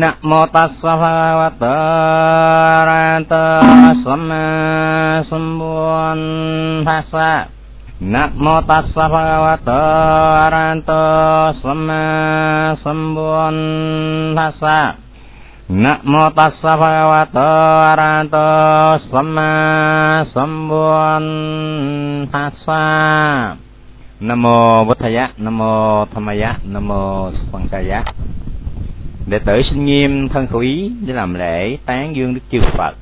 นะโมตัสสะภะคะวะโตอะระหะโตสัมมาสัมพุทธัสสะนะโมตัสสะภะคะวะโตอะระหะโตสัมมาสัมพุทธัสสะนะโมตัสสะภะคะวะโตอะระหะโตสัมมาสัมพุทธัสสะ Nam mô Bụt Thaya, Nam mô Dhammaya, Nam mô Sankaya. Đệ tử sinh nghiêm thân khẩu ý để làm lễ tán dương Đức Chư Phật.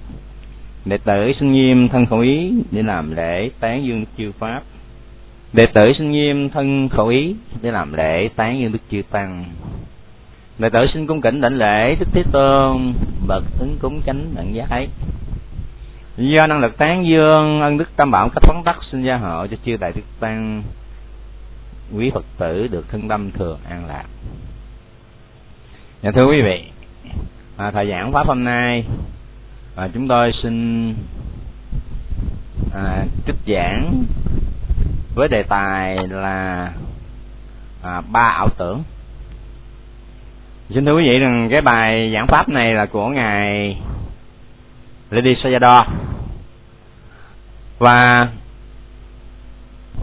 Đệ tử sinh nghiêm thân khẩu ý để làm lễ tán dương Đức Chư Pháp. Đệ tử sinh nghiêm thân khẩu ý để làm lễ tán dương Đức Chư Tăng. Đệ tử xin cung kính đảnh lễ Đức Thế Tôn, bậc ứng cúng chánh đẳng giác Do năng lực tán dương ân đức tam bảo cách phóng tắc xin gia hộ cho chư đại đức tăng quý phật tử được thân tâm thường an lạc dạ thưa quý vị à, thời giảng pháp hôm nay à, chúng tôi xin à, trích giảng với đề tài là à, ba ảo tưởng. Xin thưa quý vị rằng cái bài giảng pháp này là của ngài Lady Sayadaw. Và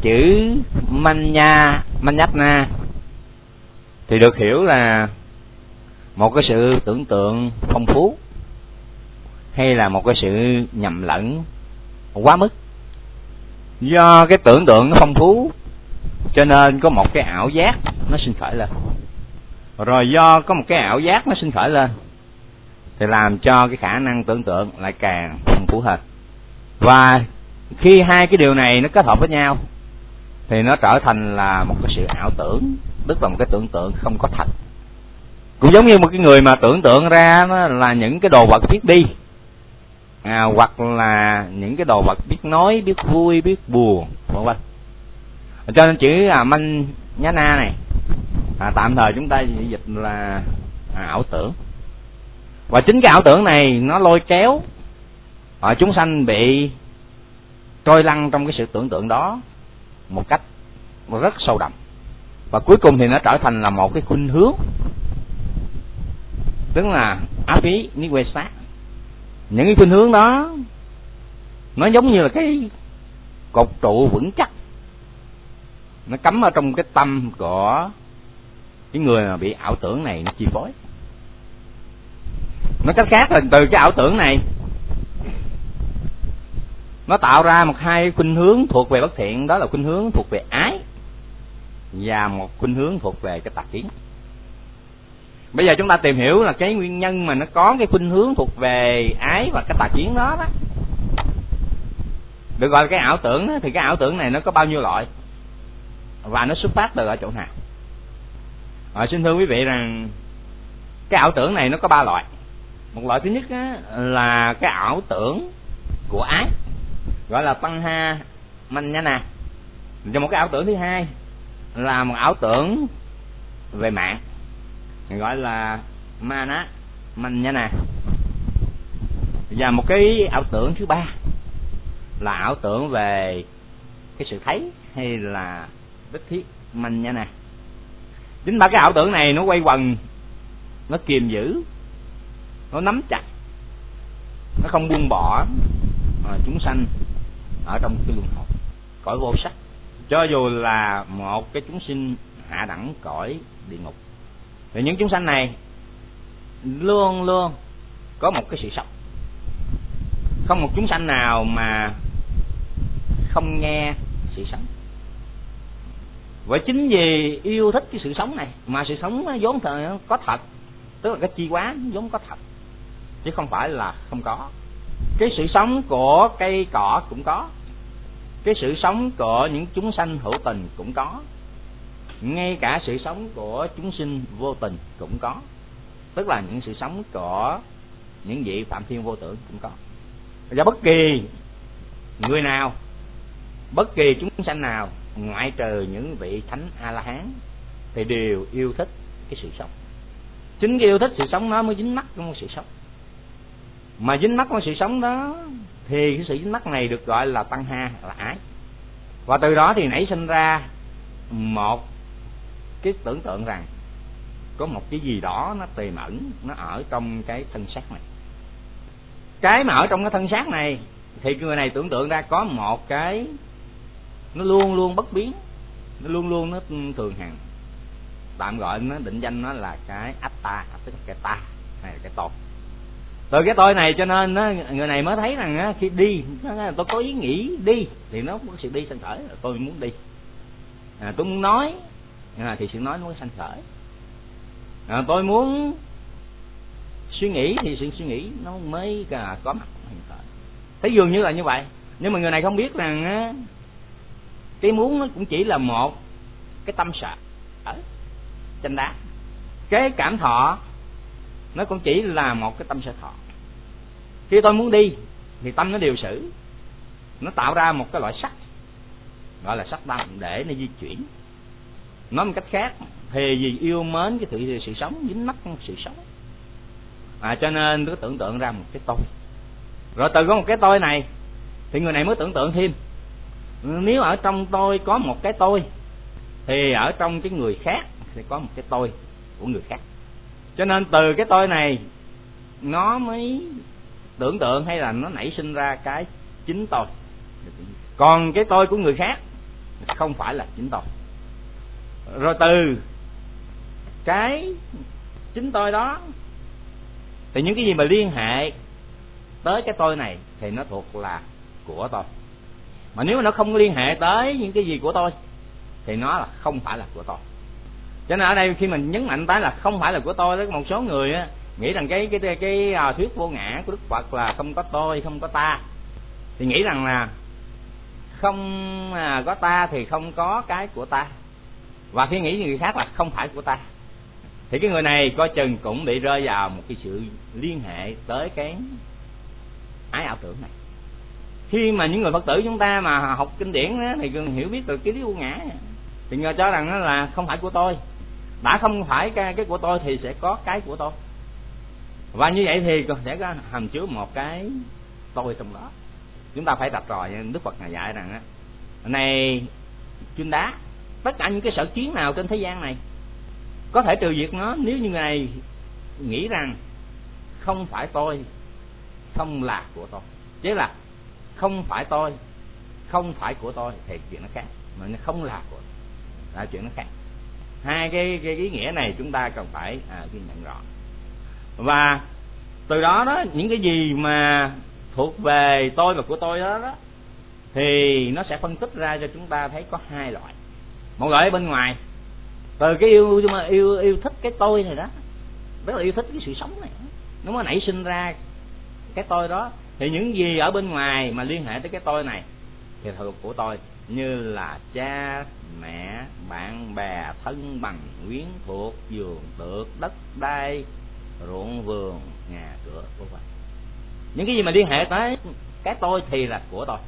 chữ manya manyatna thì được hiểu là một cái sự tưởng tượng phong phú, hay là một cái sự nhầm lẫn quá mức? Do cái tưởng tượng nó phong phú, cho nên có một cái ảo giác nó sinh khởi lên. Rồi do có một cái ảo giác nó sinh khởi lên, thì làm cho cái khả năng tưởng tượng lại càng phong phú hơn. Và khi hai cái điều này nó kết hợp với nhau, thì nó trở thành là một cái sự ảo tưởng tức là một cái tưởng tượng không có thật cũng giống như một cái người mà tưởng tượng ra nó là những cái đồ vật biết đi. À, hoặc là những cái đồ vật biết nói biết vui biết buồn vân vân. Cho nên chữ à, manh nhá na này à, tạm thời chúng ta dịch là à, ảo tưởng. Và chính cái ảo tưởng này nó lôi kéo à, chúng sanh bị trôi lăn trong cái sự tưởng tượng đó một cách rất sâu đậm. Và cuối cùng thì nó trở thành là một cái khuynh hướng tức là áp ý ni quê sát. Những cái khuynh hướng đó, nó giống như là cái cột trụ vững chắc. Nó cắm ở trong cái tâm của cái người mà bị ảo tưởng này nó chi phối. Nó cách khác là từ cái ảo tưởng này, nó tạo ra một hai khuynh hướng thuộc về bất thiện. Đó là khuynh hướng thuộc về ái và một khuynh hướng thuộc về cái tà kiến bây giờ chúng ta tìm hiểu là cái nguyên nhân mà nó có cái khuynh hướng thuộc về ái và cái tà kiến đó đó. Được gọi là cái ảo tưởng đó, thì cái ảo tưởng này nó có bao nhiêu loại? Và nó xuất phát từ ở chỗ nào? À, xin thưa quý vị rằng cái ảo tưởng này nó có ba loại. Một loại thứ nhất á, là cái ảo tưởng của ái gọi là tăng ha manh nhá nè cho một cái ảo tưởng thứ hai là một ảo tưởng về mạng gọi là mana mình nha nè. Và một cái ảo tưởng thứ ba là ảo tưởng về cái sự thấy hay là đích thiết mình nha nè. Chính ba cái ảo tưởng này nó quay quần nó kiềm giữ nó nắm chặt nó không buông bỏ à, chúng sanh ở trong cái luân hồi cõi vô sắc. Cho dù là một cái chúng sinh hạ đẳng cõi địa ngục thì những chúng sanh này luôn luôn có một cái sự sống. Không một chúng sanh nào mà không nghe sự sống. Và chính vì yêu thích cái sự sống này, mà sự sống nó vốn có thật, tức là cái chi quá vốn có thật, chứ không phải là không có. Cái sự sống của cây cỏ cũng có, cái sự sống của những chúng sanh hữu tình cũng có ngay cả sự sống của chúng sinh vô tình cũng có. Tức là những sự sống của những vị phạm thiên vô tưởng cũng có. Và bất kỳ người nào, bất kỳ chúng sanh nào, ngoại trừ những vị thánh a la hán thì đều yêu thích cái sự sống. Chính cái yêu thích sự sống nó mới dính mắt trong sự sống. Mà dính mắt trong sự sống đó, thì cái sự dính mắt này được gọi là tăng ha, là ái. Và từ đó thì nảy sinh ra một cái tưởng tượng rằng có một cái gì đó nó tiềm ẩn nó ở trong cái thân xác này. Cái mà ở trong cái thân xác này thì người này tưởng tượng ra có một cái nó luôn luôn bất biến nó luôn luôn nó thường hằng. Tạm gọi nó định danh nó là cái ách ta tức là cái ta hay là cái tôi. Từ cái tôi này cho nên nó, người này mới thấy rằng khi đi tôi có ý nghĩ đi thì nó có sự đi sân khởi tôi muốn đi. À, tôi muốn nói à, thì sự nói nó mới sanh khởi. À, tôi muốn suy nghĩ thì sự suy nghĩ nó mới có mặt hiện khởi. Thấy dường như là như vậy. Nhưng mà người này không biết rằng cái muốn nó cũng chỉ là một cái tâm sợ ở tranh đá. Cái cảm thọ nó cũng chỉ là một cái tâm sở thọ. Khi tôi muốn đi thì tâm nó điều xử nó tạo ra một cái loại sắc gọi là sắc tâm để nó di chuyển nói một cách khác thì vì yêu mến cái sự, sự sống dính mắc sự sống. À, cho nên cứ tưởng tượng ra một cái tôi. Rồi từ có một cái tôi này thì người này mới tưởng tượng thêm. Nếu ở trong tôi có một cái tôi thì ở trong cái người khác sẽ có một cái tôi của người khác. Cho nên từ cái tôi này nó mới tưởng tượng hay là nó nảy sinh ra cái chính tôi. Còn cái tôi của người khác không phải là chính tôi rồi từ cái chính tôi đó thì những cái gì mà liên hệ tới cái tôi này thì nó thuộc là của tôi. Mà nếu mà nó không liên hệ tới những cái gì của tôi thì nó là không phải là của tôi. Cho nên ở đây khi mình nhấn mạnh tới là không phải là của tôi đó một số người á nghĩ rằng cái cái cái, cái à, thuyết vô ngã của đức phật là không có tôi không có ta. Thì nghĩ rằng là không à, có ta thì không có cái của ta và khi nghĩ người khác là không phải của ta. Thì cái người này coi chừng cũng bị rơi vào một cái sự liên hệ tới cái ái ảo tưởng này. Khi mà những người phật tử chúng ta mà học kinh điển đó, thì hiểu biết được cái lý vô ngã thì người cho rằng nó là không phải của tôi. Đã không phải cái, cái của tôi thì sẽ có cái của tôi. Và như vậy thì sẽ có hàm chứa một cái tôi trong đó. Chúng ta phải tập rồi đức phật ngài dạy rằng á này chuyên đá tất cả những cái sở kiến nào trên thế gian này có thể trừ diệt nó nếu như ngài nghĩ rằng không phải tôi không là của tôi. Chứ là không phải tôi không phải của tôi thì chuyện nó khác. Mà nó không là của là chuyện nó khác. Hai cái cái ý nghĩa này chúng ta cần phải à, ghi nhận rõ. Và từ đó đó những cái gì mà thuộc về tôi và của tôi đó đó thì nó sẽ phân tích ra cho chúng ta thấy có hai loại một loại ở bên ngoài. Từ cái yêu mà yêu yêu thích cái tôi này đó. Rất là yêu thích cái sự sống này. Nó mới nảy sinh ra cái tôi đó. Thì những gì ở bên ngoài mà liên hệ tới cái tôi này thì thuộc của tôi. Như là cha mẹ bạn bè thân bằng quyến thuộc giường tược đất đai ruộng vườn nhà cửa vân vân. Những cái gì mà liên hệ tới cái tôi thì là của tôi.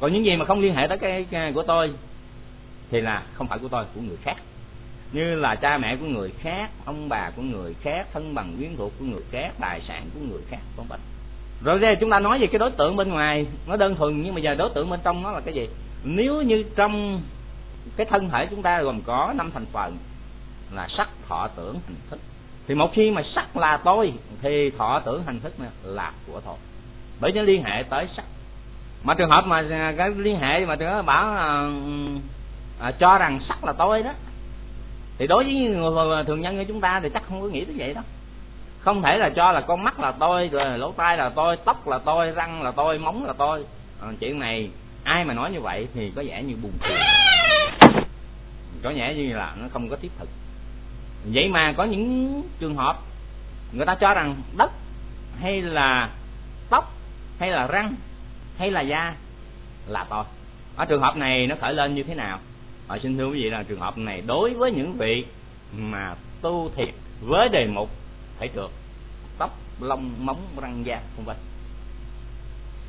Còn những gì mà không liên hệ tới cái, cái của tôi thì là không phải của tôi, của người khác. Như là cha mẹ của người khác, ông bà của người khác, thân bằng quyến thuộc của người khác, tài sản của người khác, vân vân. Rồi đây chúng ta nói về cái đối tượng bên ngoài, nó đơn thuần nhưng mà giờ đối tượng bên trong nó là cái gì? Nếu như trong cái thân thể chúng ta gồm có năm thành phần là sắc, thọ, tưởng hành thức. Thì một khi mà sắc là tôi, thì thọ, tưởng hành thức là của tôi. Bởi nó liên hệ tới sắc. Mà trường hợp mà cái liên hệ mà trường hợp bảo ừ, à, cho rằng sắc là tôi đó. Thì đối với người thường nhân như chúng ta thì chắc không có nghĩ tới vậy đó. Không thể là cho là con mắt là tôi rồi lỗ tai là tôi tóc là tôi răng là tôi móng là tôi. À, chuyện này ai mà nói như vậy thì có vẻ như buồn cười. Có vẻ như là nó không có thiết thực. Vậy mà có những trường hợp người ta cho rằng đất hay là tóc hay là răng hay là da là tôi. Ở trường hợp này nó khởi lên như thế nào? Họ xin thưa quý vị là trường hợp này đối với những vị mà tu thiệt với đề mục phải được tóc, lông, móng, răng da không vân.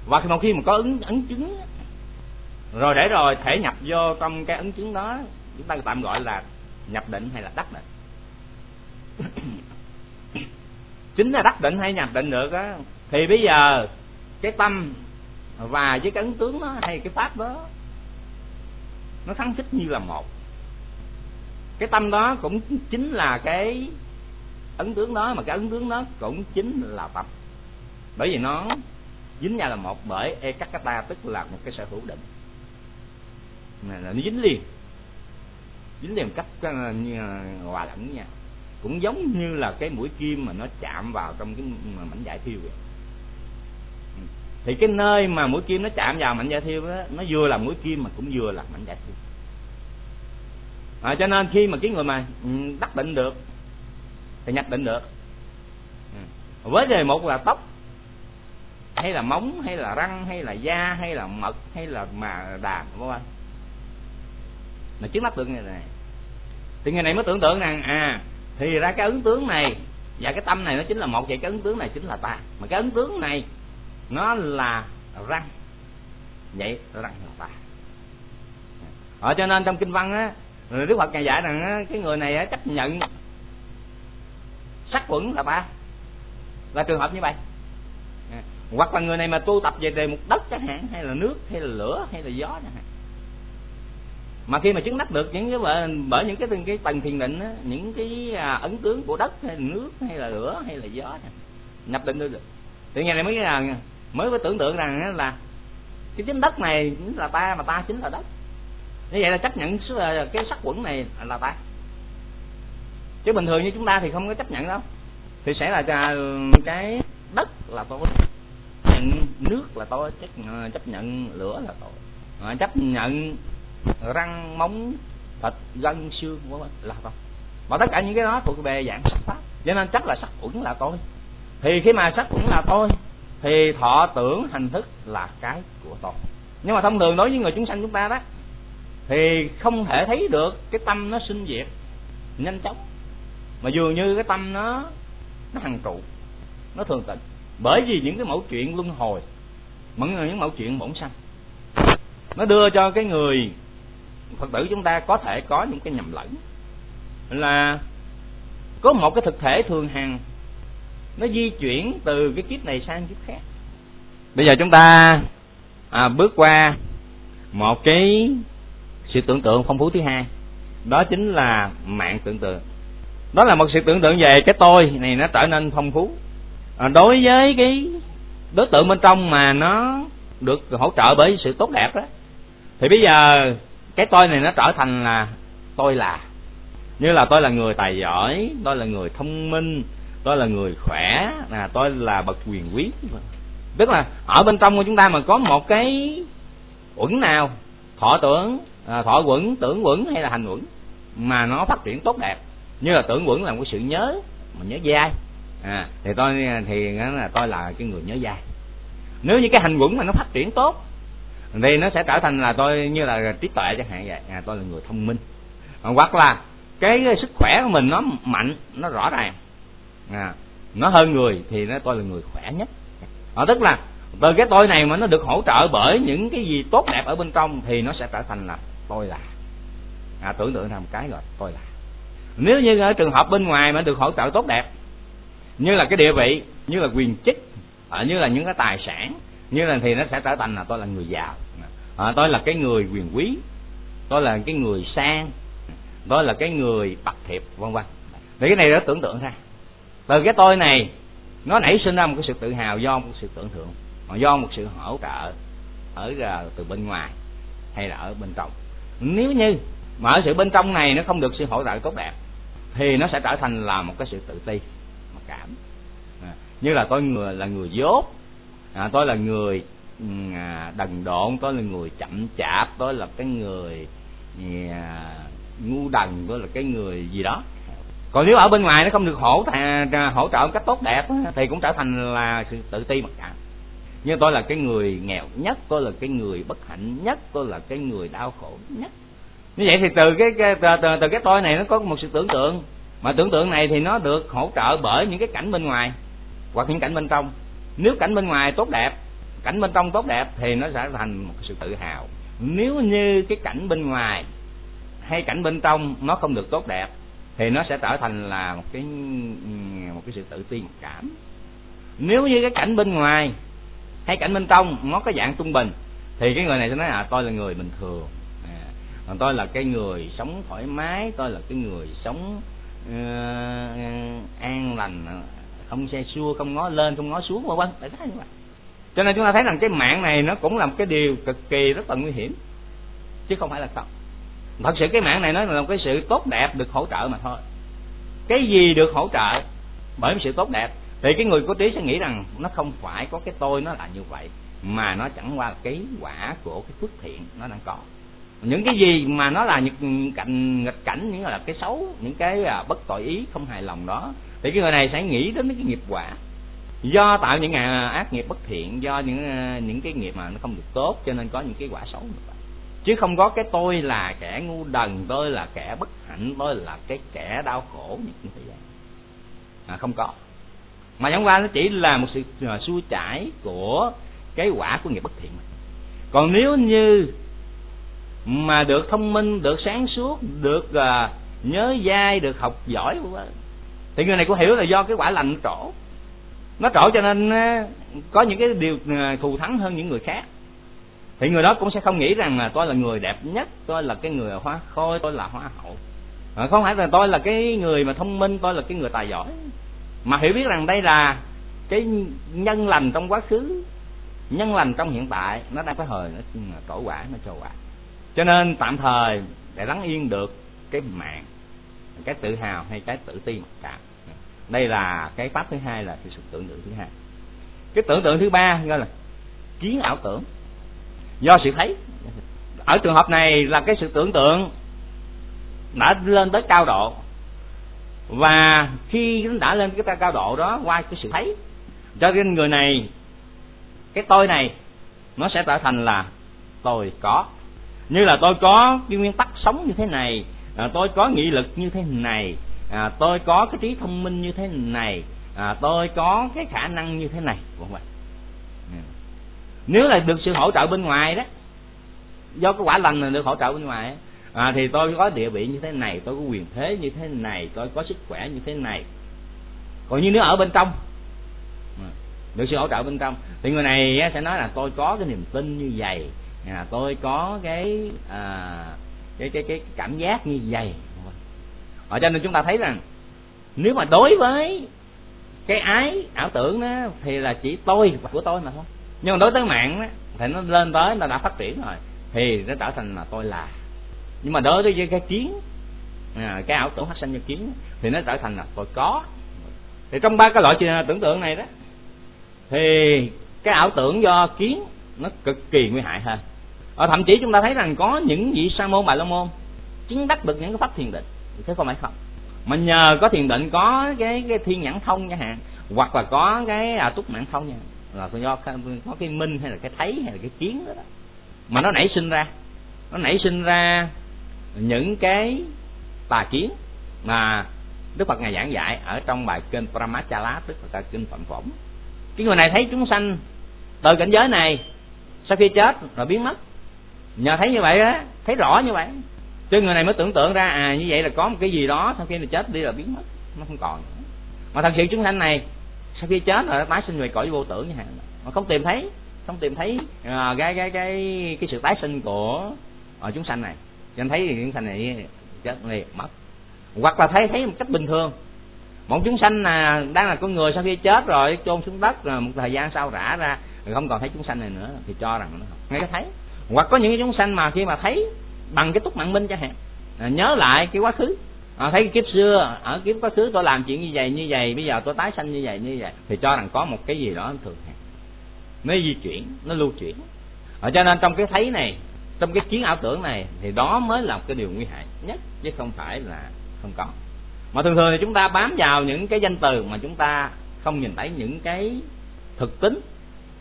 Và một khi mà có ứng, ấn chứng rồi để rồi thể nhập vô trong cái ấn chứng đó, chúng ta tạm gọi là nhập định hay là đắc định. Chính là đắc định hay nhập định được á, thì bây giờ cái tâm và với cái ấn tướng đó hay cái pháp đó nó thắng xích như là một. Cái tâm đó cũng chính là cái ấn tướng đó, mà cái ấn tướng đó cũng chính là tập bởi vì nó dính nhau là một bởi e cắt ta tức là một cái sở hữu định. Là nó dính liền. Dính liền cách ờ, ờ, hòa lẫn nha cũng giống như là cái mũi kim mà nó chạm vào trong cái ờ, mảnh giải thiêu vậy thì cái nơi mà mũi kim nó chạm vào mảnh da thiêu đó nó vừa là mũi kim mà cũng vừa là mảnh da thiêu. À, cho nên khi mà cái người mà ừ, đắc định được thì nhập định được. Ừ. Với đề một là tóc hay là móng hay là răng hay là da hay là mật hay là mà đàm vân vân. Mà trước mắt được người này. Thì người này mới tưởng tượng rằng à thì ra cái ấn tướng này và cái tâm này nó chính là một vậy cái ấn tướng này chính là ta. Mà cái ấn tướng này nó là răng. Vậy răng là ta. Ở cho nên trong kinh văn á đức phật ngài dạy rằng á, cái người này á, chấp nhận sắc quẩn là ba là trường hợp như vậy. Hoặc là người này mà tu tập về đề một đất chẳng hạn hay là nước hay là lửa hay là gió chẳng hạn. Mà khi mà chứng đắc được những cái bởi những cái cái tầng thiền định á, những cái à, ấn tướng của đất hay là nước hay là lửa hay là gió nhập định được. Tự nhiên này mới là mới có tưởng tượng rằng là cái chính đất này chính là ta mà ta chính là đất. Như vậy là chấp nhận à, cái sắc quẩn này là ta chứ bình thường như chúng ta thì không có chấp nhận đâu. Thì sẽ là à, cái đất là tôi nhận nước là tôi chấp à, chấp nhận lửa là tôi. À, chấp nhận răng móng thịt gân xương là tôi. Mà tất cả những cái đó thuộc về dạng sắc pháp. Cho nên chắc là sắc uẩn là tôi. Thì khi mà sắc uẩn là tôi thì thọ tưởng hành thức là cái của tôi nhưng mà thông thường đối với người chúng sanh chúng ta đó, thì không thể thấy được cái tâm nó sinh diệt, nhanh chóng. Mà dường như cái tâm nó nó hằng trụ, nó thường tịnh. Bởi vì những cái mẫu chuyện luân hồi những những mẫu chuyện bổn sanh, nó đưa cho cái người phật tử chúng ta có thể có những cái nhầm lẫn. Là có một cái thực thể thường hằng nó di chuyển từ cái kiếp này sang kiếp khác. Bây giờ chúng ta à, bước qua một cái sự tưởng tượng phong phú thứ hai. Đó chính là mạng tưởng tượng. Đó là một sự tưởng tượng về cái tôi này nó trở nên phong phú. À, đối với cái đối tượng bên trong mà nó được hỗ trợ bởi sự tốt đẹp đó thì bây giờ cái tôi này nó trở thành là tôi là. Như là tôi là người tài giỏi tôi là người thông minh tôi là người khỏe là tôi là bậc quyền quý. Tức là ở bên trong của chúng ta mà có một cái uẩn nào thọ tưởng à, thọ quẩn tưởng quẩn hay là hành quẩn mà nó phát triển tốt đẹp. Như là tưởng quẩn là một sự nhớ mà nhớ dai. À, thì tôi thì là tôi là cái người nhớ dai. Nếu như cái hành quẩn mà nó phát triển tốt thì nó sẽ trở thành là tôi như là trí tuệ chẳng hạn vậy. À, tôi là người thông minh. Hoặc là cái sức khỏe của mình nó mạnh nó rõ ràng à, nó hơn người thì nó tôi là người khỏe nhất. À, tức là từ cái tôi này mà nó được hỗ trợ bởi những cái gì tốt đẹp ở bên trong thì nó sẽ trở thành là tôi là. À, tưởng tượng làm một cái rồi tôi là. Nếu như ở trường hợp bên ngoài mà được hỗ trợ tốt đẹp như là cái địa vị như là quyền chức à, như là những cái tài sản như là thì nó sẽ trở thành là tôi là người giàu. À, tôi là cái người quyền quý tôi là cái người sang tôi là cái người bậc thiệp vân vân. Thì cái này đó tưởng tượng ra từ cái tôi này nó nảy sinh ra một cái sự tự hào do một sự tưởng tượng do một sự hỗ trợ ở à, từ bên ngoài hay là ở bên trong. Nếu như mà ở sự bên trong này nó không được sự hỗ trợ tốt đẹp thì nó sẽ trở thành là một cái sự tự ti mặc cảm. À, như là tôi người là người dốt à, tôi là người à, đần độn tôi là người chậm chạp tôi là cái người à, ngu đần tôi là cái người gì đó còn nếu ở bên ngoài nó không được hỗ trợ hỗ trợ một cách tốt đẹp thì cũng trở thành là sự tự ti mặc cảm. Như tôi là cái người nghèo nhất tôi là cái người bất hạnh nhất tôi là cái người đau khổ nhất. Như vậy thì từ cái, cái từ, từ, từ cái tôi này nó có một sự tưởng tượng. Mà tưởng tượng này thì nó được hỗ trợ bởi những cái cảnh bên ngoài hoặc những cảnh bên trong. Nếu cảnh bên ngoài tốt đẹp cảnh bên trong tốt đẹp thì nó sẽ thành một sự tự hào. Nếu như cái cảnh bên ngoài hay cảnh bên trong nó không được tốt đẹp thì nó sẽ trở thành là một cái ừ, một cái sự tự ti mặc cảm. Nếu như cái cảnh bên ngoài hay cảnh bên trong nó có dạng trung bình thì cái người này sẽ nói à tôi là người bình thường. À, còn tôi là cái người sống thoải mái tôi là cái người sống uh, an lành không xe xua không ngó lên không ngó xuống vân vân tại sao như vậy. Cho nên chúng ta thấy rằng cái mạng này nó cũng là một cái điều cực kỳ rất là nguy hiểm chứ không phải là không thật sự cái mạng này nó là một cái sự tốt đẹp được hỗ trợ mà thôi. Cái gì được hỗ trợ? Bởi sự tốt đẹp. Thì cái người có trí sẽ nghĩ rằng nó không phải có cái tôi nó là như vậy, mà nó chẳng qua là cái quả của cái phước thiện nó đang có những cái gì mà nó là những cảnh, nghịch cảnh, những là cái xấu, những cái à, bất tội ý, không hài lòng đó, thì cái người này sẽ nghĩ đến cái nghiệp quả. Do tạo những à, ác nghiệp bất thiện, do những à, những cái nghiệp mà nó không được tốt, cho nên có những cái quả xấu nữa chứ không có cái tôi là kẻ ngu đần tôi là kẻ bất hạnh tôi là cái kẻ đau khổ như thế à, không có. Mà chẳng qua nó chỉ là một sự à, xua chải của cái quả của nghiệp bất thiện còn nếu như mà được thông minh được sáng suốt được uh, nhớ dai được học giỏi thì người này cũng hiểu là do cái quả lành nó trổ. Nó trổ cho nên uh, có những cái điều uh, thù thắng hơn những người khác thì người đó cũng sẽ không nghĩ rằng là tôi là người đẹp nhất tôi là cái người hoa khôi tôi là hoa hậu. À, không phải là tôi là cái người mà thông minh tôi là cái người tài giỏi. Mà hiểu biết rằng đây là cái nhân lành trong quá khứ nhân lành trong hiện tại nó đang có hồi nó trổ quả nó cho quả. Cho nên tạm thời để lắng yên được cái mạng cái tự hào hay cái tự ti mặc cảm. Đây là cái pháp thứ hai là cái sự tưởng tượng thứ hai. Cái tưởng tượng thứ ba gọi là kiến ảo tưởng do sự thấy. Ở trường hợp này là cái sự tưởng tượng đã lên tới cao độ. Và khi đã lên cái cao độ đó qua cái sự thấy cho nên người này cái tôi này nó sẽ trở thành là tôi có. Như là tôi có cái nguyên tắc sống như thế này à, tôi có nghị lực như thế này à, tôi có cái trí thông minh như thế này à, tôi có cái khả năng như thế này vân vân nếu là được sự hỗ trợ bên ngoài đó do cái quả lành này được hỗ trợ bên ngoài à, thì tôi có địa vị như thế này tôi có quyền thế như thế này tôi có sức khỏe như thế này. Còn như nếu ở bên trong à, được sự hỗ trợ bên trong thì người này sẽ nói là tôi có cái niềm tin như vậy à, tôi có cái à, cái cái cái cảm giác như vậy. Ở cho nên chúng ta thấy rằng nếu mà đối với cái ái ảo tưởng đó thì là chỉ tôi của tôi mà thôi nhưng mà đối tới mạng đó, thì nó lên tới nó đã phát triển rồi. Thì nó trở thành là tôi là. Nhưng mà đối với cái kiến à, cái ảo tưởng phát sinh cho kiến thì nó trở thành là tôi có. Thì trong ba cái loại tưởng tượng này đó thì cái ảo tưởng do kiến nó cực kỳ nguy hại hơn ở thậm chí chúng ta thấy rằng có những vị sa môn bà la môn chứng đắc được những cái pháp thiền định. Thế không phải không? Mà nhờ có thiền định có cái cái thiên nhãn thông chẳng hạn hoặc là có cái à, túc mạng thông nha là do có cái minh hay là cái thấy hay là cái kiến đó, đó. Mà nó nảy sinh ra. Nó nảy sinh ra những cái tà kiến mà Đức Phật ngài giảng dạy ở trong bài kênh Pramachala tức là kinh Phạm phẩm, cái người này thấy chúng sanh từ cảnh giới này sau khi chết rồi biến mất. Nhờ thấy như vậy á thấy rõ như vậy. Chứ người này mới tưởng tượng ra à như vậy là có một cái gì đó sau khi người chết đi là biến mất. Nó không còn nữa. mà thật sự chúng sanh này sau khi chết rồi tái sinh về cõi vô tưởng như hạn mà không tìm thấy không tìm thấy à, cái cái cái cái sự tái sinh của ở chúng sanh này. Cho nên thấy chúng sanh này chết liền mất. Hoặc là thấy thấy một cách bình thường. Một chúng sanh là đang là con người sau khi chết rồi chôn xuống đất rồi một thời gian sau rã ra rồi không còn thấy chúng sanh này nữa thì cho rằng nó ngay cái thấy. Hoặc có những cái chúng sanh mà khi mà thấy bằng cái túc mạng minh chẳng hạn à, nhớ lại cái quá khứ à, thấy kiếp xưa ở kiếp quá khứ tôi làm chuyện như vậy như vậy bây giờ tôi tái sanh như vậy như vậy thì cho rằng có một cái gì đó thường hạn nó di chuyển nó lưu chuyển. Ở cho nên trong cái thấy này trong cái chiến ảo tưởng này thì đó mới là một cái điều nguy hại nhất chứ không phải là không có. Mà thường thường thì chúng ta bám vào những cái danh từ mà chúng ta không nhìn thấy những cái thực tính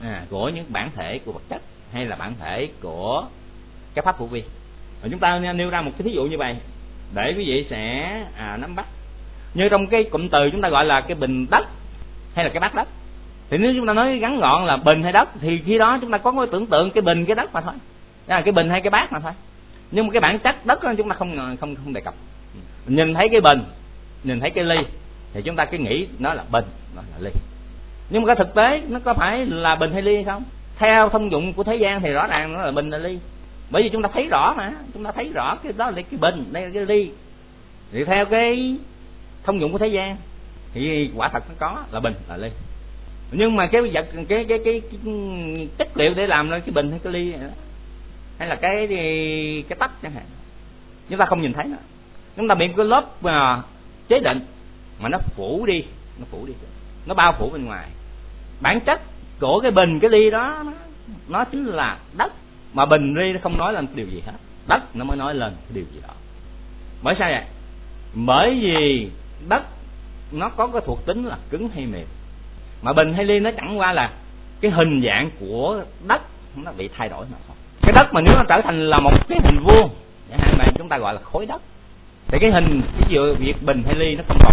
à, của những bản thể của vật chất hay là bản thể của cái pháp hữu vi. Và chúng ta nêu ra một cái thí dụ như vậy để quý vị sẽ à, nắm bắt. Như trong cái cụm từ chúng ta gọi là cái bình đất hay là cái bát đất. Thì nếu chúng ta nói ngắn gọn là bình hay đất thì khi đó chúng ta có cái tưởng tượng cái bình cái đất mà thôi. Là cái bình hay cái bát mà thôi. Nhưng mà cái bản chất đất đó chúng ta không không không đề cập. Nhìn thấy cái bình nhìn thấy cái ly thì chúng ta cứ nghĩ nó là bình nó là ly. Nhưng mà cái thực tế nó có phải là bình hay ly hay không? Theo thông dụng của thế gian thì rõ ràng nó là bình là ly bởi vì chúng ta thấy rõ mà chúng ta thấy rõ cái đó là cái bình đây là cái ly. Thì theo cái thông dụng của thế gian thì quả thật nó có là bình là ly. Nhưng mà cái vật cái cái cái, cái, cái chất liệu để làm ra cái bình hay cái ly hay là cái cái tách chẳng hạn chúng ta không nhìn thấy nó. Chúng ta bị cái lớp mà chế định mà nó phủ đi nó phủ đi nó bao phủ bên ngoài. Bản chất của cái bình cái ly đó nó, nó chính là đất mà bình ly nó không nói lên điều gì hết. Đất nó mới nói lên điều gì đó. Bởi sao vậy? Bởi vì đất nó có cái thuộc tính là cứng hay mềm. Mà bình hay ly nó chẳng qua là cái hình dạng của đất nó bị thay đổi mà thôi. Cái đất mà nếu nó trở thành là một cái hình vuông chẳng hạn này chúng ta gọi là khối đất. Thì cái hình, ví dụ việc bình hay ly nó không còn.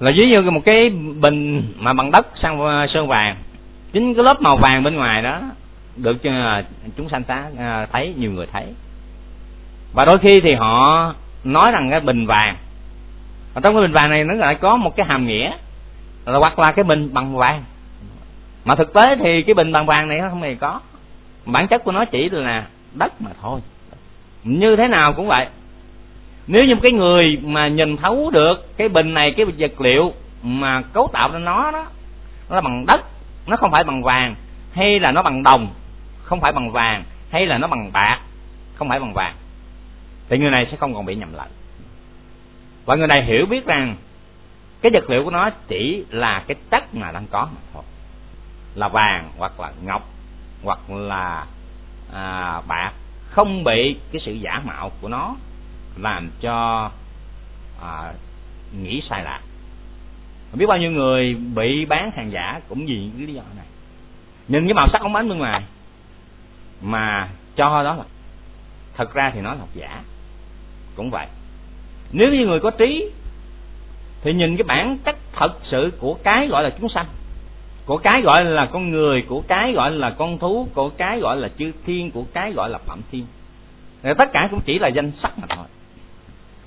Là ví như một cái bình mà bằng đất sang ờ, sơn vàng, chính cái lớp màu vàng bên ngoài đó được à, chúng sanh tá à, thấy, nhiều người thấy. Và đôi khi thì họ nói rằng cái bình vàng. Và trong cái bình vàng này nó lại có một cái hàm nghĩa là hoặc là cái bình bằng vàng. Mà thực tế thì cái bình bằng vàng này nó không hề có. Bản chất của nó chỉ là đất mà thôi. Như thế nào cũng vậy. Nếu như cái người mà nhìn thấu được cái bình này, cái vật liệu mà cấu tạo ra nó đó, nó là bằng đất, nó không phải bằng vàng, hay là nó bằng đồng không phải bằng vàng hay là nó bằng bạc. Không phải bằng vàng. Thì người này sẽ không còn bị nhầm lẫn. Và người này hiểu biết rằng cái vật liệu của nó chỉ là cái chất mà đang có mà thôi. Là vàng hoặc là ngọc hoặc là à, bạc. Không bị cái sự giả mạo của nó làm cho à, nghĩ sai lạc. Biết bao nhiêu người bị bán hàng giả cũng vì cái lý do này. Nhìn cái màu sắc ống ánh bên ngoài mà cho đó là, thật ra thì nó là học giả. Cũng vậy. Nếu như người có trí, thì nhìn cái bản chất thật sự của cái gọi là chúng sanh, của cái gọi là con người, của cái gọi là con thú, của cái gọi là chư thiên, của cái gọi là phạm thiên, thì tất cả cũng chỉ là danh sắc mà thôi.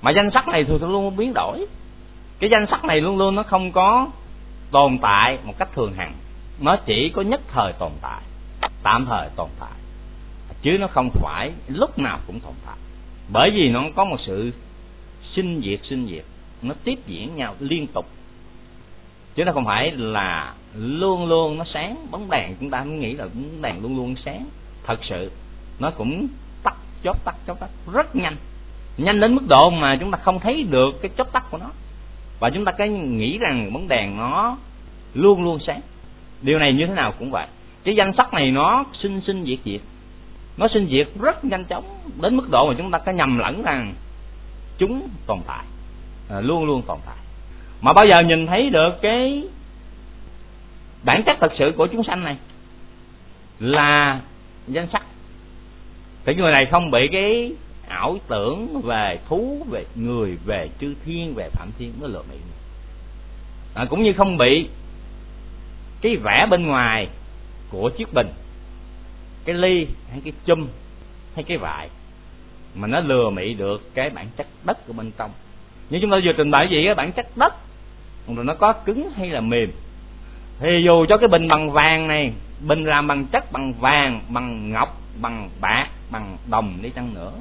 Mà danh sắc này thường luôn biến đổi. Cái danh sắc này luôn luôn nó không có tồn tại một cách thường hằng. Nó chỉ có nhất thời tồn tại, tạm thời tồn tại chứ nó không phải, lúc nào cũng tồn tại bởi vì nó có một sự sinh diệt sinh diệt. Nó tiếp diễn nhau liên tục. Chứ nó không phải là luôn luôn nó sáng. Bóng đèn chúng ta nghĩ là bóng đèn luôn luôn sáng. Thật sự, nó cũng tắt chớp tắt chớp tắt. Rất nhanh. Nhanh đến mức độ mà chúng ta không thấy được cái chớp tắt của nó. Và chúng ta cái nghĩ rằng bóng đèn nó luôn luôn sáng. Điều này như thế nào cũng vậy. Cái danh sắc này nó sinh sinh, diệt diệt nó sinh diệt rất nhanh chóng đến mức độ mà chúng ta có nhầm lẫn rằng chúng tồn tại. À, luôn luôn tồn tại. Mà bao giờ nhìn thấy được cái bản chất thật sự của chúng sanh này là danh sắc. Thì người này không bị cái ảo tưởng về thú về người về chư thiên về phạm thiên nó lừa mị à, cũng như không bị cái vẽ bên ngoài của chiếc bình cái ly hay cái chum hay cái vại, mà nó lừa mị được cái bản chất đất của bên trong. Như chúng ta vừa trình bày gì cái bản chất đất rồi nó có cứng hay là mềm thì dù cho cái bình bằng vàng này bình làm bằng chất bằng vàng bằng ngọc bằng bạc bằng đồng đi chăng nữa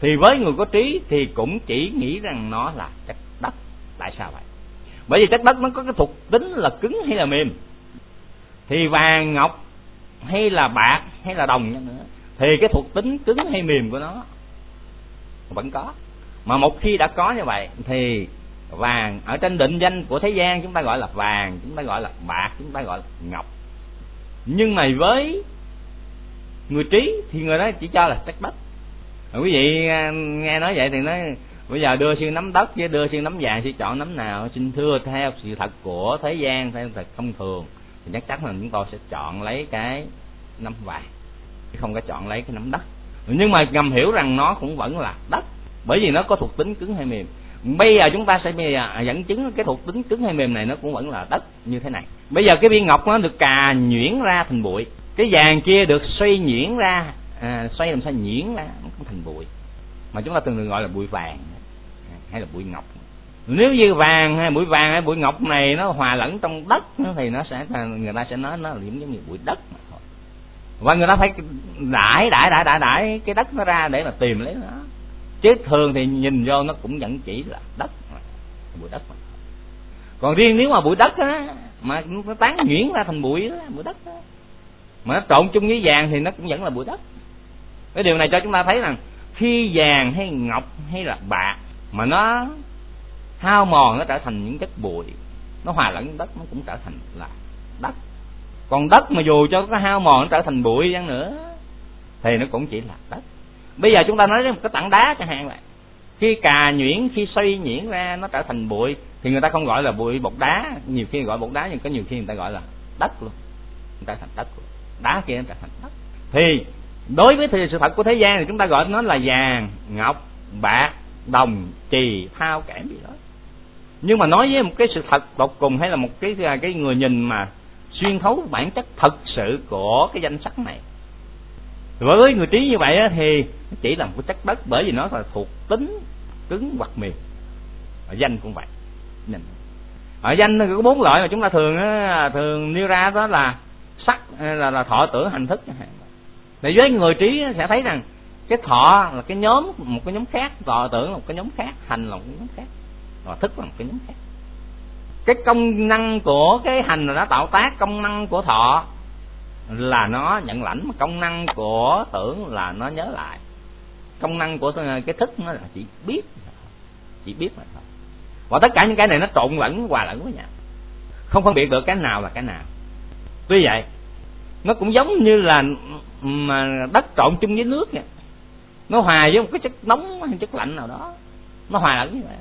thì với người có trí thì cũng chỉ nghĩ rằng nó là chất đất. Tại sao vậy? Bởi vì chất đất nó có cái thuộc tính là cứng hay là mềm. Thì vàng ngọc hay là bạc, hay là đồng nữa, thì cái thuộc tính cứng hay mềm của nó vẫn có. Mà một khi đã có như vậy, thì vàng ở trên định danh của thế gian chúng ta gọi là vàng, chúng ta gọi là bạc, chúng ta gọi là ngọc. Nhưng mà với người trí thì người đó chỉ cho là chất đất quý vị à, nghe nói vậy thì nói, bây giờ đưa xuyên nắm đất với đưa xuyên nắm vàng sẽ chọn nắm nào? Xin thưa theo sự thật của thế gian, theo thật thông thường thì chắc chắn là chúng tôi sẽ chọn lấy cái nắm vàng chứ không có chọn lấy cái nắm đất. Nhưng mà ngầm hiểu rằng nó cũng vẫn là đất bởi vì nó có thuộc tính cứng hay mềm. Bây giờ chúng ta sẽ bây giờ dẫn chứng cái thuộc tính cứng hay mềm này nó cũng vẫn là đất như thế này. Bây giờ cái viên ngọc nó được cà nhuyễn ra thành bụi cái vàng kia được xoay nhuyễn ra à, xoay làm sao nhuyễn ra nó cũng thành bụi. Mà chúng ta thường gọi là bụi vàng hay là bụi ngọc nếu như vàng hay bụi vàng hay bụi ngọc này nó hòa lẫn trong đất thì nó sẽ người ta sẽ nói nó liễm giống như bụi đất mà thôi. Và người ta phải đãi đãi đãi đãi đãi cái đất nó ra để mà tìm lấy nó. Chứ thường thì nhìn vô nó cũng vẫn chỉ là đất bụi đất mà còn riêng nếu mà bụi đất á mà nó tán nhuyễn ra thành bụi đó, bụi đất đó. mà nó trộn chung với vàng thì nó cũng vẫn là bụi đất. Cái điều này cho chúng ta thấy rằng khi vàng hay ngọc hay là bạc mà nó hao mòn nó trở thành những chất bụi. Nó hòa lẫn đất, nó cũng trở thành là đất. Còn đất mà dù cho nó hao mòn, nó trở thành bụi chăng nữa, thì nó cũng chỉ là đất. Bây giờ chúng ta nói đến một cái tảng đá chẳng hạn vậy. Khi cà nhuyễn, khi xoay nhuyễn ra, nó trở thành bụi, thì người ta không gọi là bụi bột đá. Nhiều khi gọi bột đá, nhưng có nhiều khi người ta gọi là đất luôn. Người ta thành đất luôn. Đá kia nó trở thành đất. Thì đối với sự thật của thế gian thì chúng ta gọi nó là vàng, ngọc, bạc, đồng trì thao kẽm gì đó nhưng mà nói với một cái sự thật tột cùng hay là một cái à, cái người nhìn mà xuyên thấu bản chất thật sự của cái danh sắc này. Với người trí như vậy thì chỉ là một cái chất đất bởi vì nó là thuộc tính cứng hoặc mềm. Ở danh cũng vậy ở danh có bốn loại mà chúng ta thường thường nêu ra đó là sắc à, là, là thọ tưởng hành thức. Để thì với người trí sẽ thấy rằng cái thọ là cái nhóm một cái nhóm khác thọ tưởng là một cái nhóm khác hành là một cái nhóm khác và thức bằng cái nhóm khác. Cái công năng của cái hành là nó tạo tác, công năng của thọ là nó nhận lãnh, mà công năng của tưởng là nó nhớ lại. Công năng của cái thức nó là chỉ biết chỉ biết mà thôi và tất cả những cái này nó trộn lẫn, hòa lẫn với nhau. Không phân biệt được cái nào là cái nào. Tuy vậy, nó cũng giống như là mà đất trộn chung với nước vậy nó hòa với một cái chất nóng hay chất lạnh nào đó. Nó hòa lẫn như vậy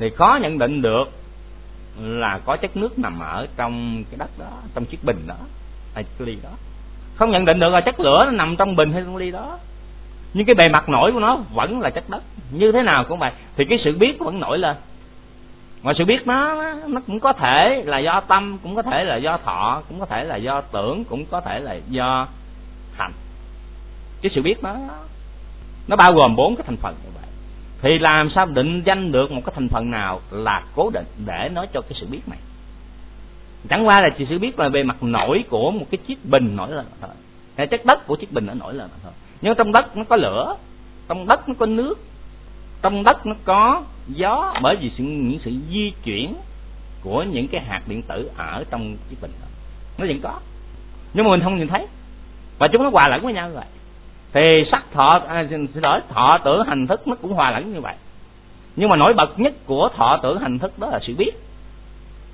thì khó nhận định được là có chất nước nằm ở trong cái đất đó, trong chiếc bình đó hay cái ly đó. Không nhận định được là chất lửa nó nằm trong bình hay trong ly đó. Nhưng cái bề mặt nổi của nó vẫn là chất đất. Như thế nào cũng vậy. Thì cái sự biết vẫn nổi lên. Mà sự biết nó nó cũng có thể là do tâm, cũng có thể là do thọ, cũng có thể là do tưởng, cũng có thể là do hành. Cái sự biết nó nó bao gồm bốn cái thành phần như vậy thì làm sao định danh được một cái thành phần nào là cố định để nói cho cái sự biết này? Chẳng qua là chỉ sự biết là về mặt nổi của một cái chiếc bình nổi lên thôi. Hay chất đất của chiếc bình nó nổi lên thôi. Nhưng trong đất nó có lửa trong đất nó có nước trong đất nó có gió bởi vì sự, những sự di chuyển của những cái hạt điện tử ở trong chiếc bình đó. nó vẫn có. Nhưng mà mình không nhìn thấy. Và chúng nó hòa lẫn với nhau như vậy thì sắc thọ à, xin lỗi thọ tưởng hành thức nó cũng hòa lẫn như vậy. Nhưng mà nổi bật nhất của thọ tưởng hành thức đó là sự biết.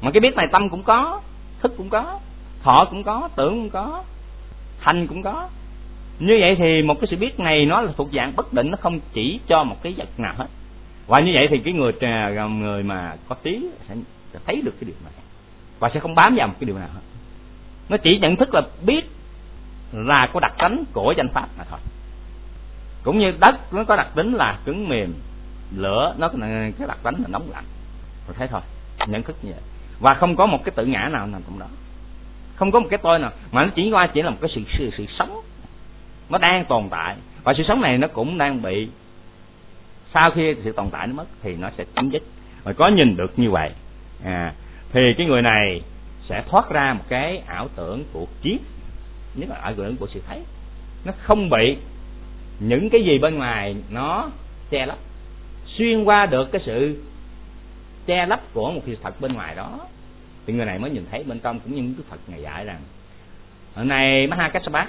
Mà cái biết này tâm cũng có thức cũng có thọ cũng có tưởng cũng có hành cũng có. Như vậy thì một cái sự biết này nó là thuộc dạng bất định nó không chỉ cho một cái vật nào hết. Và như vậy thì cái người người mà có trí sẽ thấy được cái điều này và sẽ không bám vào một cái điều nào hết. Nó chỉ nhận thức là biết là có đặc tính của danh pháp mà thôi. Cũng như đất nó có đặc tính là cứng mềm lửa nó có cái đặc tính là nóng lạnh. Rồi thế thôi nhận thức như vậy. Và không có một cái tự ngã nào nằm trong đó. Không có một cái tôi nào mà nó chỉ qua chỉ là một cái sự sự, sự sống. Nó đang tồn tại. Và sự sống này nó cũng đang bị sau khi sự tồn tại nó mất thì nó sẽ chấm dứt. Và có nhìn được như vậy. À, thì cái người này sẽ thoát ra một cái ảo tưởng của kiếp nhất là ở tưởng của sự thấy nó không bị những cái gì bên ngoài nó che lấp xuyên qua được cái sự che lấp của một sự thật bên ngoài đó. Thì người này mới nhìn thấy bên trong cũng như cái Phật ngày dạy rằng ở này Maha Kassapa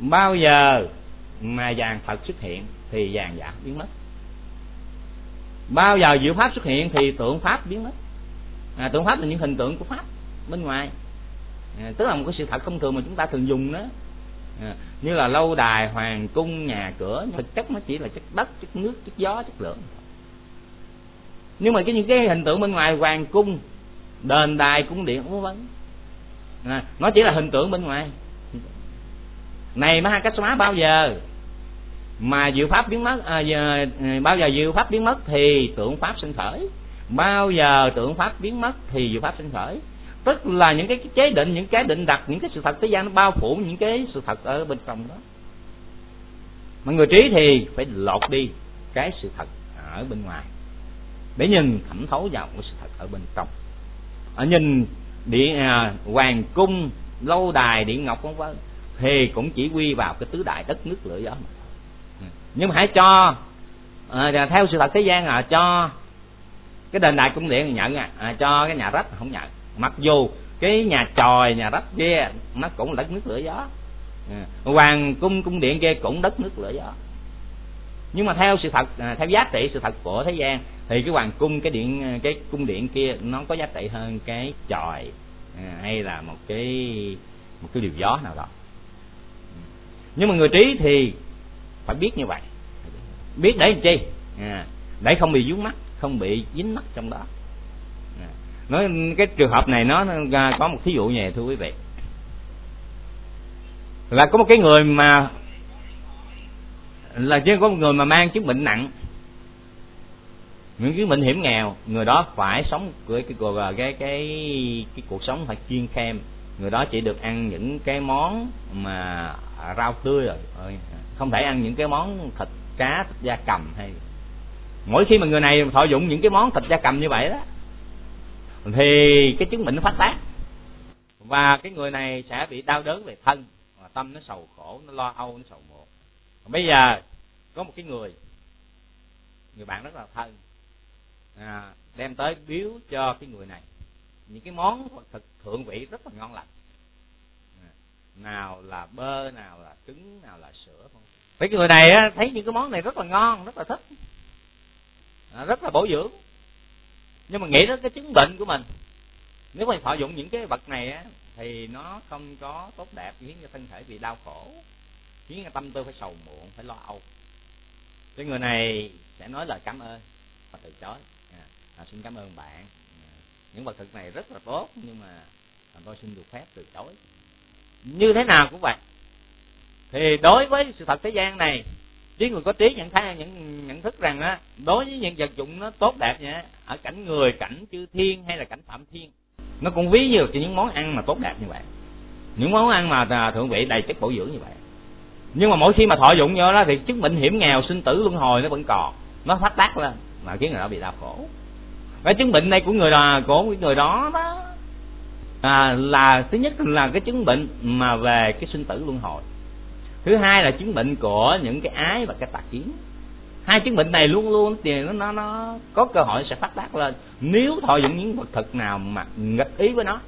bao giờ mà vàng Phật xuất hiện thì vàng giả biến mất. Bao giờ diệu pháp xuất hiện thì tượng pháp biến mất. À, tượng pháp là những hình tượng của pháp bên ngoài à, tức là một cái sự thật thông thường mà chúng ta thường dùng đó. À, như là lâu đài hoàng cung nhà cửa nhưng thực chất nó chỉ là chất đất chất nước chất gió chất lượng. Nhưng mà cái những cái hình tượng bên ngoài hoàng cung đền đài cung điện vân vân. À, nó chỉ là hình tượng bên ngoài. Này ma cách xóa bao giờ mà diệu pháp biến mất à, giờ, à, bao giờ diệu pháp biến mất thì tượng pháp sinh khởi. Bao giờ tượng pháp biến mất thì diệu pháp sinh khởi tức là những cái chế định những cái định đặt những cái sự thật thế gian nó bao phủ những cái sự thật ở bên trong đó. Mà người trí thì phải lột đi cái sự thật ở bên ngoài để nhìn thẩm thấu vào cái sự thật ở bên trong. Ở nhìn địa à, hoàng cung lâu đài điện ngọc vân vân thì cũng chỉ quy vào cái tứ đại đất nước lửa gió mà nhưng mà hãy cho à, theo sự thật thế gian à cho cái đền đài cung điện nhận à, à cho cái nhà rách không nhận mặc dù cái nhà tròi nhà rách kia nó cũng đất nước lửa gió. À, hoàng cung cung điện kia cũng đất nước lửa gió. Nhưng mà theo sự thật à, theo giá trị sự thật của thế gian thì cái hoàng cung cái điện cái cung điện kia nó có giá trị hơn cái tròi à, hay là một cái một cái điều gió nào đó. Nhưng mà người trí thì phải biết như vậy. Biết để làm chi? À, để không bị vướng mắt không bị dính mắt trong đó. À, nói cái trường hợp này nó có một thí dụ như vậy thưa quý vị. Là có một cái người mà là chứ có một người mà mang chứng bệnh nặng những chứng bệnh hiểm nghèo người đó phải sống cái cái cái cái cái, cái cuộc sống phải chuyên khem. Người đó chỉ được ăn những cái món mà rau tươi rồi không thể ăn những cái món thịt cá thịt da cầm hay mỗi khi mà người này thọ dụng những cái món thịt da cầm như vậy đó thì cái chứng bệnh nó phát tác. Và cái người này sẽ bị đau đớn về thân và tâm nó sầu khổ nó lo âu nó sầu muộn. Bây giờ có một cái người người bạn rất là thân à, đem tới biếu cho cái người này. Những cái món thực thượng vị rất là ngon lành. À, nào là bơ nào là trứng nào là sữa không cái người này thấy những cái món này rất là ngon rất là thích. À, rất là bổ dưỡng nhưng mà nghĩ đến cái chứng bệnh của mình nếu mà thọ dụng những cái vật này á, thì nó không có tốt đẹp khiến cho thân thể bị đau khổ khiến cho tâm tư phải sầu muộn phải lo âu. Cái người này sẽ nói lời cảm ơn và từ chối. À, à, xin cảm ơn bạn. À, những vật thực này rất là tốt nhưng mà à, tôi xin được phép từ chối. Như thế nào cũng vậy thì đối với sự thật thế gian này trí người có trí nhận thấy nhận nhận thức rằng á đối với những vật dụng nó tốt đẹp nhé ở cảnh người cảnh chư thiên hay là cảnh phạm thiên nó cũng ví như những món ăn mà tốt đẹp như vậy. Những món ăn mà à, thượng vị đầy chất bổ dưỡng như vậy. Nhưng mà mỗi khi mà thọ dụng vô đó thì chứng bệnh hiểm nghèo sinh tử luân hồi nó vẫn còn nó phát tác lên mà khiến người đó bị đau khổ. Cái chứng bệnh này của người là của người đó đó à, là thứ nhất là cái chứng bệnh mà về cái sinh tử luân hồi thứ hai là chứng bệnh của những cái ái và cái tà kiến. Hai chứng bệnh này luôn luôn thì nó nó nó có cơ hội sẽ phát tác lên. Nếu thọ dụng những vật thực nào mà nghịch ý với nó.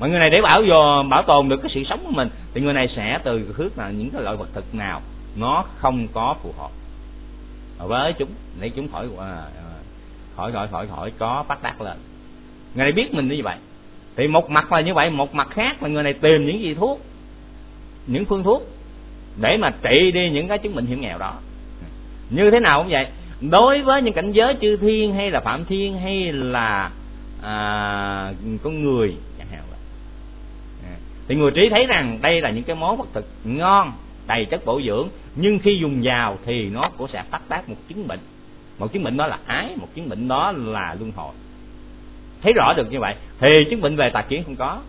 Mọi người này để bảo vô bảo tồn được cái sự sống của mình thì người này sẽ từ hướng là những cái loại vật thực nào nó không có phù hợp. Với chúng để chúng khỏi à, à khỏi khỏi khỏi khỏi có phát tác lên. Người này biết mình như vậy. Thì một mặt là như vậy một mặt khác là người này tìm những gì thuốc những phương thuốc để mà trị đi những cái chứng bệnh hiểm nghèo đó. Như thế nào cũng vậy đối với những cảnh giới chư thiên hay là phạm thiên hay là à, con người chẳng hạn vậy. À, thì người trí thấy rằng đây là những cái món vật thực ngon đầy chất bổ dưỡng nhưng khi dùng vào thì nó cũng sẽ phát tác một chứng bệnh. Một chứng bệnh đó là ái một chứng bệnh đó là luân hồi. Thấy rõ được như vậy thì chứng bệnh về tà kiến không có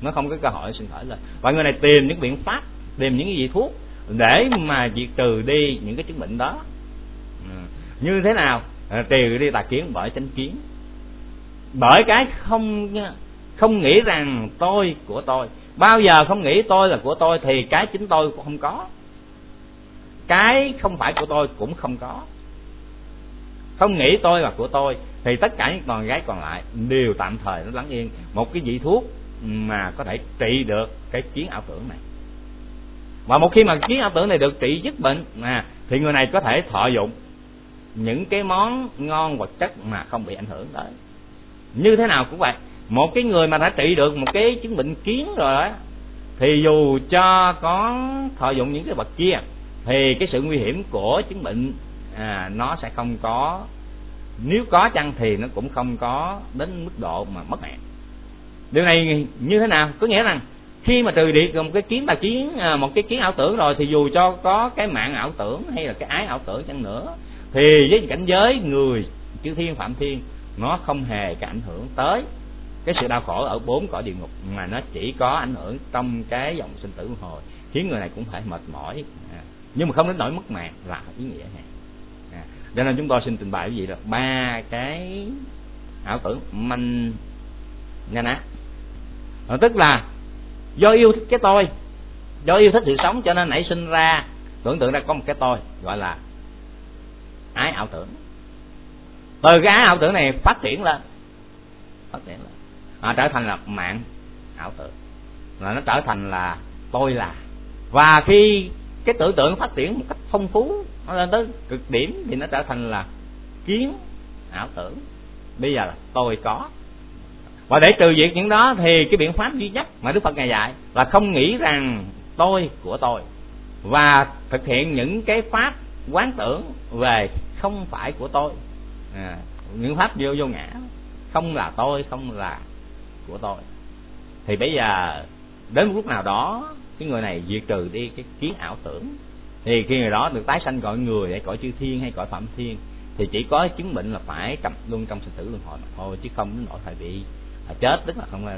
nó không có cơ hội sinh khởi lên và người này tìm những biện pháp, tìm những cái gì thuốc để mà diệt trừ đi những cái chứng bệnh đó. Ừ. Như thế nào? À, trừ đi tà kiến bởi chánh kiến. Bởi cái không không nghĩ rằng tôi của tôi. Bao giờ không nghĩ tôi là của tôi thì cái chính tôi cũng không có. Cái không phải của tôi cũng không có. Không nghĩ tôi là của tôi thì tất cả những con gái còn lại đều tạm thời nó lắng yên. Một cái vị thuốc mà có thể trị được cái kiến ảo tưởng này. Và một khi mà kiến ảo tưởng này được trị dứt bệnh à, thì người này có thể thọ dụng những cái món ngon vật chất mà không bị ảnh hưởng tới. Như thế nào cũng vậy một cái người mà đã trị được một cái chứng bệnh kiến rồi đó thì dù cho có thọ dụng những cái vật kia thì cái sự nguy hiểm của chứng bệnh à, nó sẽ không có. Nếu có chăng thì nó cũng không có đến mức độ mà mất mạng điều này như thế nào? Có nghĩa rằng khi mà trừ đi một cái kiến tà kiến à, một cái kiến ảo tưởng rồi thì dù cho có cái mạng ảo tưởng hay là cái ái ảo tưởng chăng nữa thì với cảnh giới người chư thiên phạm thiên nó không hề cái ảnh hưởng tới cái sự đau khổ ở bốn cõi địa ngục mà nó chỉ có ảnh hưởng trong cái dòng sinh tử hồi khiến người này cũng phải mệt mỏi. À, nhưng mà không đến nỗi mất mạng là ý nghĩa này à, cho nên chúng tôi xin trình bày cái gì là ba cái ảo tưởng manh nhanh á à, tức là do yêu thích cái tôi do yêu thích sự sống cho nên nảy sinh ra tưởng tượng ra có một cái tôi gọi là ái ảo tưởng. Từ cái ái ảo tưởng này phát triển lên phát triển lên. À, trở thành là mạng ảo tưởng là nó trở thành là tôi là. Và khi cái tưởng tượng phát triển một cách phong phú nó lên tới cực điểm thì nó trở thành là kiến ảo tưởng. Bây giờ là tôi có và để trừ diệt những đó thì cái biện pháp duy nhất mà đức phật ngài dạy là không nghĩ rằng tôi của tôi. Và thực hiện những cái pháp quán tưởng về không phải của tôi. À, những pháp vô vô ngã không là tôi không là của tôi. Thì bây giờ đến một lúc nào đó cái người này diệt trừ đi cái kiến ảo tưởng thì khi người đó được tái sanh gọi người để cõi chư thiên hay cõi phạm thiên thì chỉ có chứng bệnh là phải trầm luôn trong sinh tử luân hồi mà thôi chứ không đến nỗi phải bị à, chết tức là không ờ,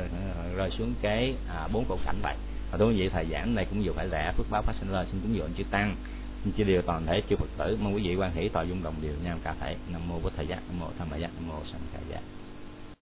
rơi xuống cái à, bốn khổ cảnh vậy. Và quý vị thời giảng này cũng vừa phải lẽ phước báo phát sinh lên xin cúng dường chư tăng. Chư điều toàn thể chư phật tử mong quý vị quan hỷ tòa dung đồng điều nam cả thể nam mô bổn thầy giác nam mô tham gia nam mô sanh khả giác